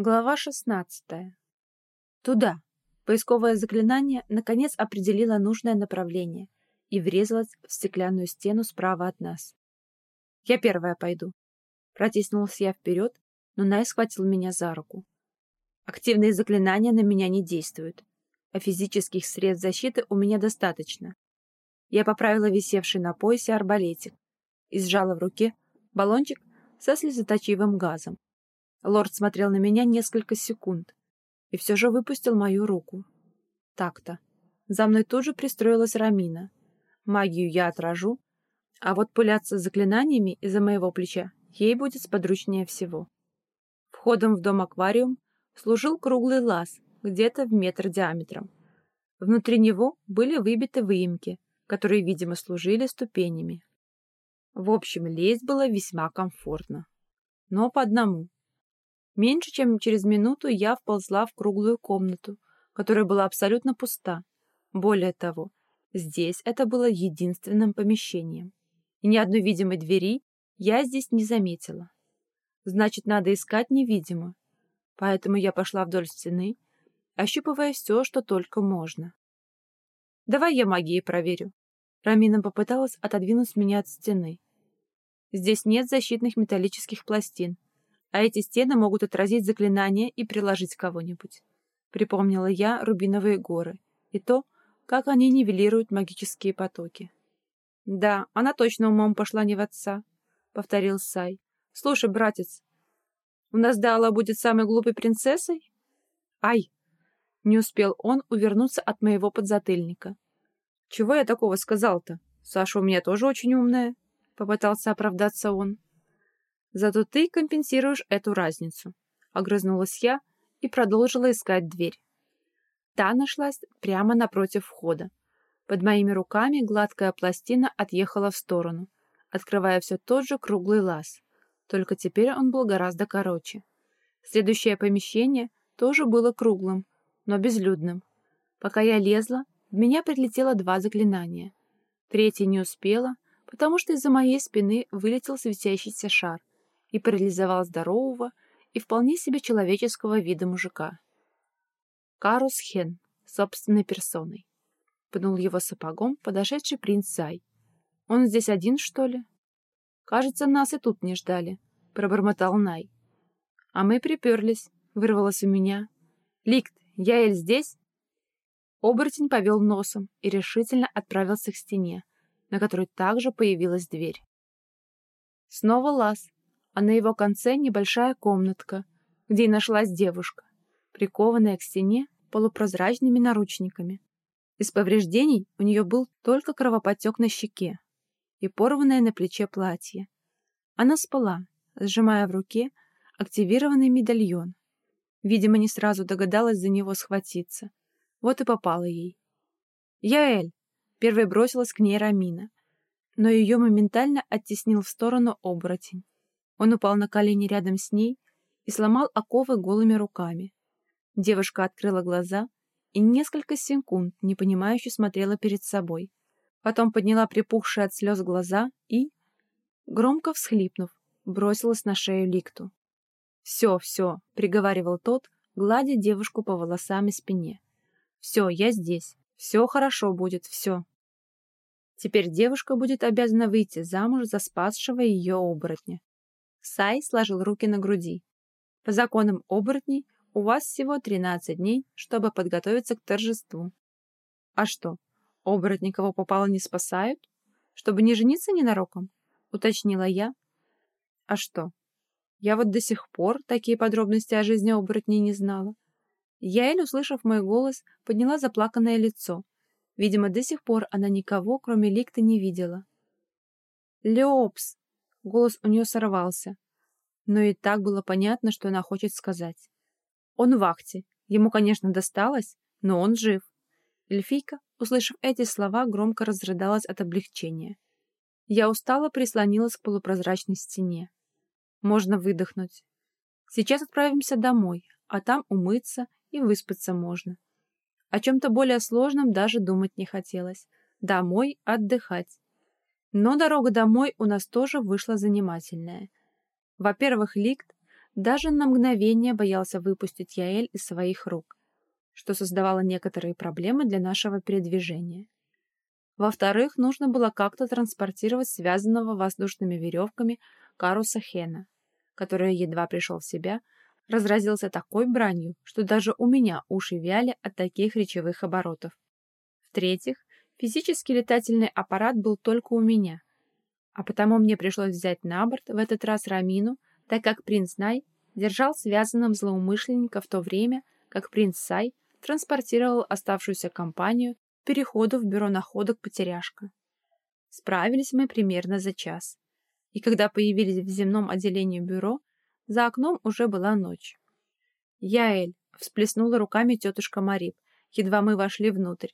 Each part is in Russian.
Глава 16. Туда. Поисковое заклинание наконец определило нужное направление и врезалось в стеклянную стену справа от нас. «Я первая пойду». Протиснулась я вперед, но Най схватил меня за руку. Активные заклинания на меня не действуют, а физических средств защиты у меня достаточно. Я поправила висевший на поясе арбалетик и сжала в руке баллончик со слезоточивым газом. Лорд смотрел на меня несколько секунд и все же выпустил мою руку. Так-то. За мной тут же пристроилась Рамина. Магию я отражу, а вот пуляться заклинаниями из-за моего плеча ей будет сподручнее всего. Входом в дом-аквариум служил круглый лаз, где-то в метр диаметром. Внутри него были выбиты выемки, которые, видимо, служили ступенями. В общем, лезть было весьма комфортно. Но по одному. Меньше чем через минуту я вползла в круглую комнату, которая была абсолютно пуста. Более того, здесь это было единственным помещением. И ни одной видимой двери я здесь не заметила. Значит, надо искать невидимо. Поэтому я пошла вдоль стены, ощупывая все, что только можно. «Давай я магией проверю». Рамина попыталась отодвинуть меня от стены. Здесь нет защитных металлических пластин, а эти стены могут отразить заклинание и приложить кого-нибудь. Припомнила я рубиновые горы и то, как они нивелируют магические потоки. «Да, она точно умом пошла не в отца», — повторил Сай. «Слушай, братец, у нас Дала будет самой глупой принцессой?» «Ай!» — не успел он увернуться от моего подзатыльника. «Чего я такого сказал-то? Саша у меня тоже очень умная», — попытался оправдаться он. Зато ты компенсируешь эту разницу. Огрызнулась я и продолжила искать дверь. Та нашлась прямо напротив входа. Под моими руками гладкая пластина отъехала в сторону, открывая все тот же круглый лаз. Только теперь он был гораздо короче. Следующее помещение тоже было круглым, но безлюдным. Пока я лезла, в меня прилетело два заклинания. Третье не успела, потому что из-за моей спины вылетел светящийся шар и парализовал здорового и вполне себе человеческого вида мужика. Карус Хен, собственной персоной. Пнул его сапогом подошедший принц Зай. «Он здесь один, что ли?» «Кажется, нас и тут не ждали», — пробормотал Най. «А мы приперлись», — вырвалось у меня. «Ликт, Яэль здесь?» Оборотень повел носом и решительно отправился к стене, на которой также появилась дверь. Снова лаз, а на его конце небольшая комнатка, где и нашлась девушка, прикованная к стене полупрозрачными наручниками. Из повреждений у нее был только кровоподтек на щеке и порванное на плече платье. Она спала, сжимая в руке активированный медальон. Видимо, не сразу догадалась за него схватиться. Вот и попала ей. «Яэль!» — первой бросилась к ней Рамина, но ее моментально оттеснил в сторону оборотень. Он упал на колени рядом с ней и сломал оковы голыми руками. Девушка открыла глаза и несколько секунд непонимающе смотрела перед собой. Потом подняла припухшие от слез глаза и, громко всхлипнув, бросилась на шею Ликту. «Все, все», — приговаривал тот, гладя девушку по волосам и спине. «Все, я здесь. Все хорошо будет, все». Теперь девушка будет обязана выйти замуж за спасшего ее оборотня. Сай сложил руки на груди. По законам оборотней у вас всего 13 дней, чтобы подготовиться к торжеству. А что, оборотни кого попало не спасают? Чтобы не жениться ненароком? Уточнила я. А что? Я вот до сих пор такие подробности о жизни оборотней не знала. Яэль, услышав мой голос, подняла заплаканное лицо. Видимо, до сих пор она никого, кроме Ликта, не видела. «Леопс!» Голос у нее сорвался. Но и так было понятно, что она хочет сказать. Он в вахте. Ему, конечно, досталось, но он жив. Эльфийка, услышав эти слова, громко разрыдалась от облегчения. Я устало прислонилась к полупрозрачной стене. Можно выдохнуть. Сейчас отправимся домой, а там умыться и выспаться можно. О чем-то более сложном даже думать не хотелось. Домой отдыхать. Но дорога домой у нас тоже вышла занимательная. Во-первых, Ликт даже на мгновение боялся выпустить Яэль из своих рук, что создавало некоторые проблемы для нашего передвижения. Во-вторых, нужно было как-то транспортировать связанного воздушными веревками Каруса Хена, который едва пришел в себя, разразился такой бранью, что даже у меня уши вяли от таких речевых оборотов. В-третьих, физический летательный аппарат был только у меня, а потому мне пришлось взять на борт в этот раз Рамину, так как принц Най держал связанным злоумышленника в то время, как принц Сай транспортировал оставшуюся компанию к переходу в бюро находок «Потеряшка». Справились мы примерно за час. И когда появились в земном отделении бюро, за окном уже была ночь. «Яэль!» — всплеснула руками тетушка Марип, едва мы вошли внутрь.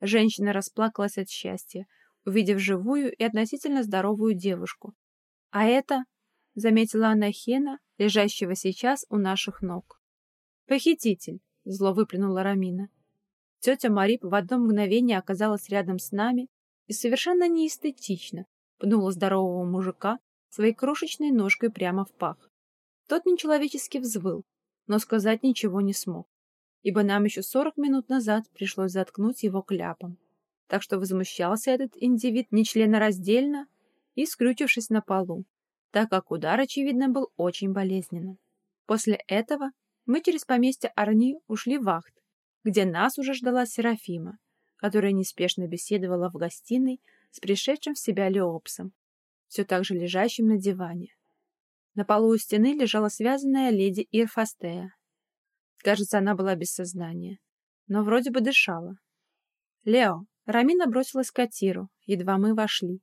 Женщина расплакалась от счастья, увидев живую и относительно здоровую девушку. «А это...» — заметила она Хена, лежащего сейчас у наших ног. «Похититель!» — зло выплюнула Рамина. Тетя Марип в одно мгновение оказалась рядом с нами и совершенно неэстетично пнула здорового мужика своей крошечной ножкой прямо в пах. Тот нечеловечески взвыл, но сказать ничего не смог, ибо нам еще сорок минут назад пришлось заткнуть его кляпом. Так что возмущался этот индивид нечленораздельно и скрючившись на полу, так как удар, очевидно, был очень болезненным. После этого мы через поместье Арни ушли в вахт, где нас уже ждала Серафима, которая неспешно беседовала в гостиной с пришедшим в себя Леопсом, все так же лежащим на диване. На полу у стены лежала связанная леди Ирфастея. Кажется, она была без сознания, но вроде бы дышала. «Лео!» Рамина бросилась к Атиру, едва мы вошли.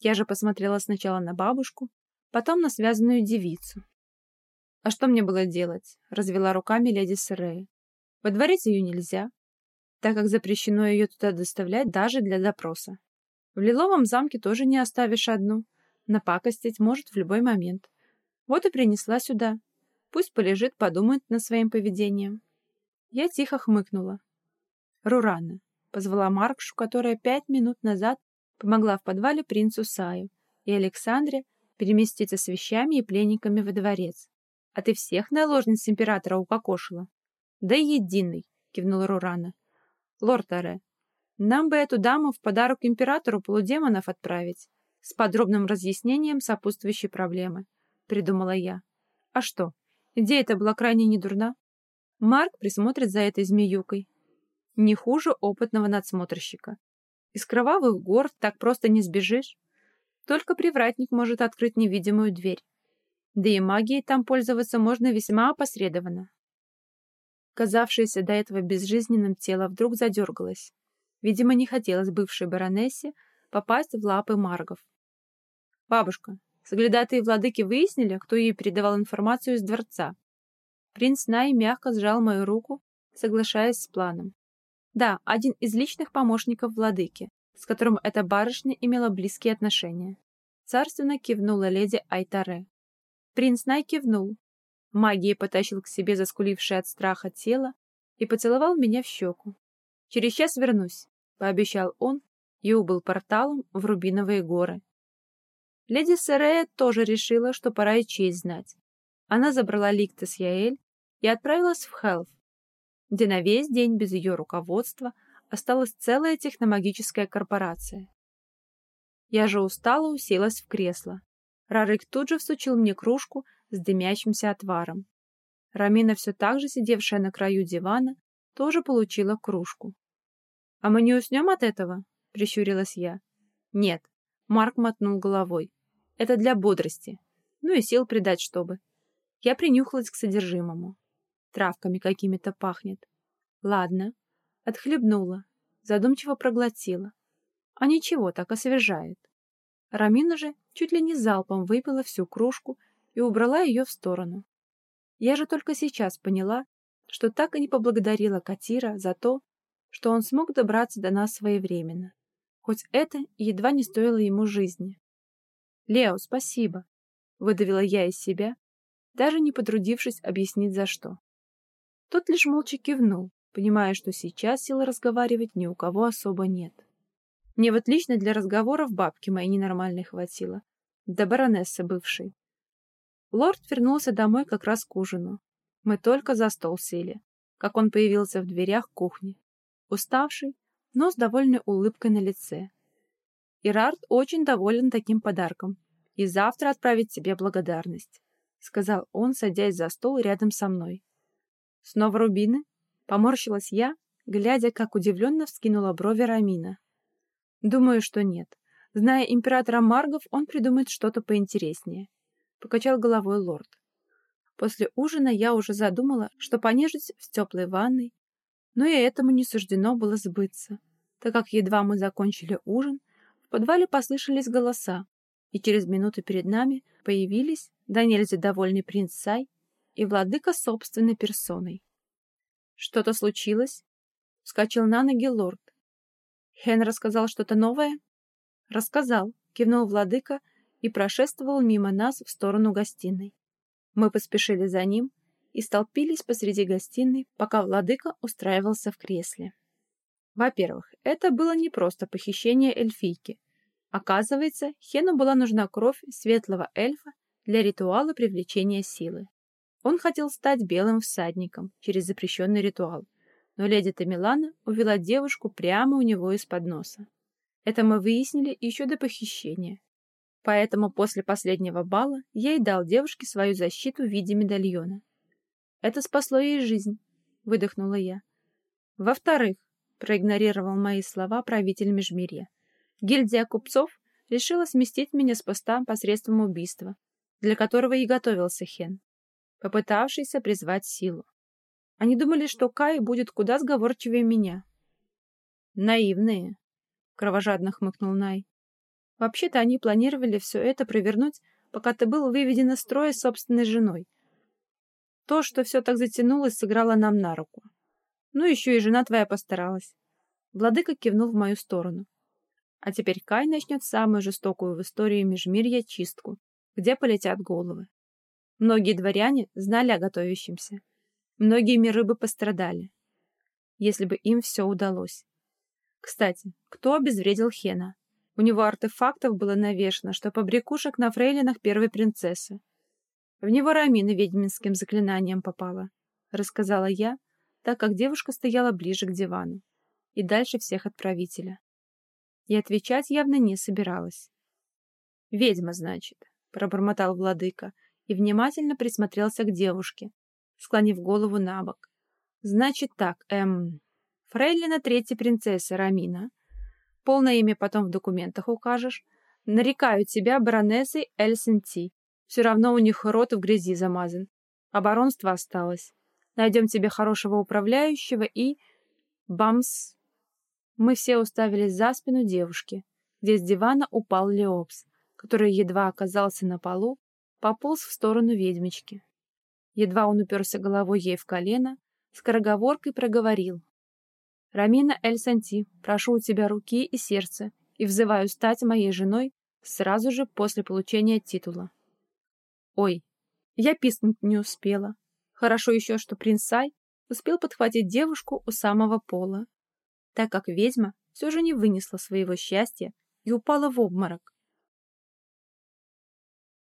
Я же посмотрела сначала на бабушку, потом на связанную девицу. «А что мне было делать?» — развела руками леди Сырея. «Подворить ее нельзя, так как запрещено ее туда доставлять даже для допроса. В Лиловом замке тоже не оставишь одну. Напакостить может в любой момент. Вот и принесла сюда. Пусть полежит, подумает над своим поведением. Я тихо хмыкнула. Рурана. Позвала Маркшу, которая пять минут назад помогла в подвале принцу Саю и Александре переместиться с вещами и пленниками во дворец. А ты всех наложниц императора укокошила? Да единый, кивнула Рурана. Лорд Аре, нам бы эту даму в подарок императору полудемонов отправить с подробным разъяснением сопутствующей проблемы. — придумала я. А что, идея-то была крайне недурна. Марк присмотрит за этой змеюкой. Не хуже опытного надсмотрщика. Из кровавых гор так просто не сбежишь. Только привратник может открыть невидимую дверь. Да и магией там пользоваться можно весьма опосредованно. Казавшееся до этого безжизненным тело вдруг задергалось. Видимо, не хотелось бывшей баронессе попасть в лапы маргов. «Бабушка, Соглядатые владыки выяснили, кто ей передавал информацию из дворца. Принц Най мягко сжал мою руку, соглашаясь с планом. Да, один из личных помощников владыки, с которым эта барышня имела близкие отношения. Царственно кивнула леди Айтаре. Принц Най кивнул. Магией потащил к себе заскулившее от страха тело и поцеловал меня в щеку. «Через час вернусь», — пообещал он и убыл порталом в Рубиновые горы. Леди Серея тоже решила, что пора и честь знать. Она забрала Ликта с Яэль и отправилась в Хелф, где на весь день без ее руководства осталась целая техномагическая корпорация. Я же устала уселась в кресло. Рарык тут же всучил мне кружку с дымящимся отваром. Рамина, все так же сидевшая на краю дивана, тоже получила кружку. «А мы не уснем от этого?» — прищурилась я. «Нет», — Марк мотнул головой. Это для бодрости. Ну и сил придать, чтобы. Я принюхалась к содержимому. Травками какими-то пахнет. Ладно. Отхлебнула. Задумчиво проглотила. А ничего, так освежает. Рамина же чуть ли не залпом выпила всю кружку и убрала ее в сторону. Я же только сейчас поняла, что так и не поблагодарила Катира за то, что он смог добраться до нас своевременно. Хоть это едва не стоило ему жизни. «Лео, спасибо!» — выдавила я из себя, даже не потрудившись объяснить за что. Тот лишь молча кивнул, понимая, что сейчас сил разговаривать ни у кого особо нет. Мне вот лично для разговоров бабки моей ненормальной хватило, да баронессы бывшей. Лорд вернулся домой как раз к ужину. Мы только за стол сели, как он появился в дверях кухни. Уставший, но с довольной улыбкой на лице. Ирард очень доволен таким подарком и завтра отправит тебе благодарность, сказал он, садясь за стол рядом со мной. Снова рубины? Поморщилась я, глядя, как удивленно вскинула брови Рамина. Думаю, что нет. Зная императора Маргов, он придумает что-то поинтереснее. Покачал головой лорд. После ужина я уже задумала, что понежить в теплой ванной, но и этому не суждено было сбыться, так как едва мы закончили ужин, в подвале послышались голоса, и через минуту перед нами появились да довольный принц Сай и владыка собственной персоной. «Что-то случилось?» — вскочил на ноги лорд. «Хен рассказал что-то новое?» «Рассказал», — кивнул владыка и прошествовал мимо нас в сторону гостиной. Мы поспешили за ним и столпились посреди гостиной, пока владыка устраивался в кресле. Во-первых, это было не просто похищение эльфийки. Оказывается, Хену была нужна кровь светлого эльфа для ритуала привлечения силы. Он хотел стать белым всадником через запрещенный ритуал, но леди Тамилана увела девушку прямо у него из-под носа. Это мы выяснили еще до похищения. Поэтому после последнего бала я и дал девушке свою защиту в виде медальона. Это спасло ей жизнь, выдохнула я. Во-вторых, проигнорировал мои слова правитель Межмирья. Гильдия купцов решила сместить меня с поста посредством убийства, для которого и готовился Хен, попытавшийся призвать силу. Они думали, что Кай будет куда сговорчивее меня. Наивные, кровожадно хмыкнул Най. Вообще-то они планировали все это провернуть, пока ты был выведен из строя собственной женой. То, что все так затянулось, сыграло нам на руку. Ну, еще и жена твоя постаралась. Владыка кивнул в мою сторону. А теперь Кай начнет самую жестокую в истории Межмирья чистку, где полетят головы. Многие дворяне знали о готовящемся. Многие миры бы пострадали, если бы им все удалось. Кстати, кто обезвредил Хена? У него артефактов было навешано, что побрякушек на фрейлинах первой принцессы. В него Рамина ведьминским заклинанием попала, рассказала я, так как девушка стояла ближе к дивану и дальше всех отправителя. И отвечать явно не собиралась. «Ведьма, значит», — пробормотал владыка и внимательно присмотрелся к девушке, склонив голову на бок. «Значит так, эм... Фрейлина третья принцесса Рамина, Полное имя потом в документах укажешь. Нарекаю тебя баронессой Эльсенти. Все равно у них рот в грязи замазан. А баронство осталось. Найдем тебе хорошего управляющего и... Бамс! Мы все уставились за спину девушки, где с дивана упал Леопс, который едва оказался на полу, пополз в сторону ведьмочки. Едва он уперся головой ей в колено, скороговоркой проговорил. Рамина Эль-Санти, прошу у тебя руки и сердце и взываю стать моей женой сразу же после получения титула. Ой, я писнуть не успела. Хорошо еще, что принц Сай успел подхватить девушку у самого пола, так как ведьма все же не вынесла своего счастья и упала в обморок.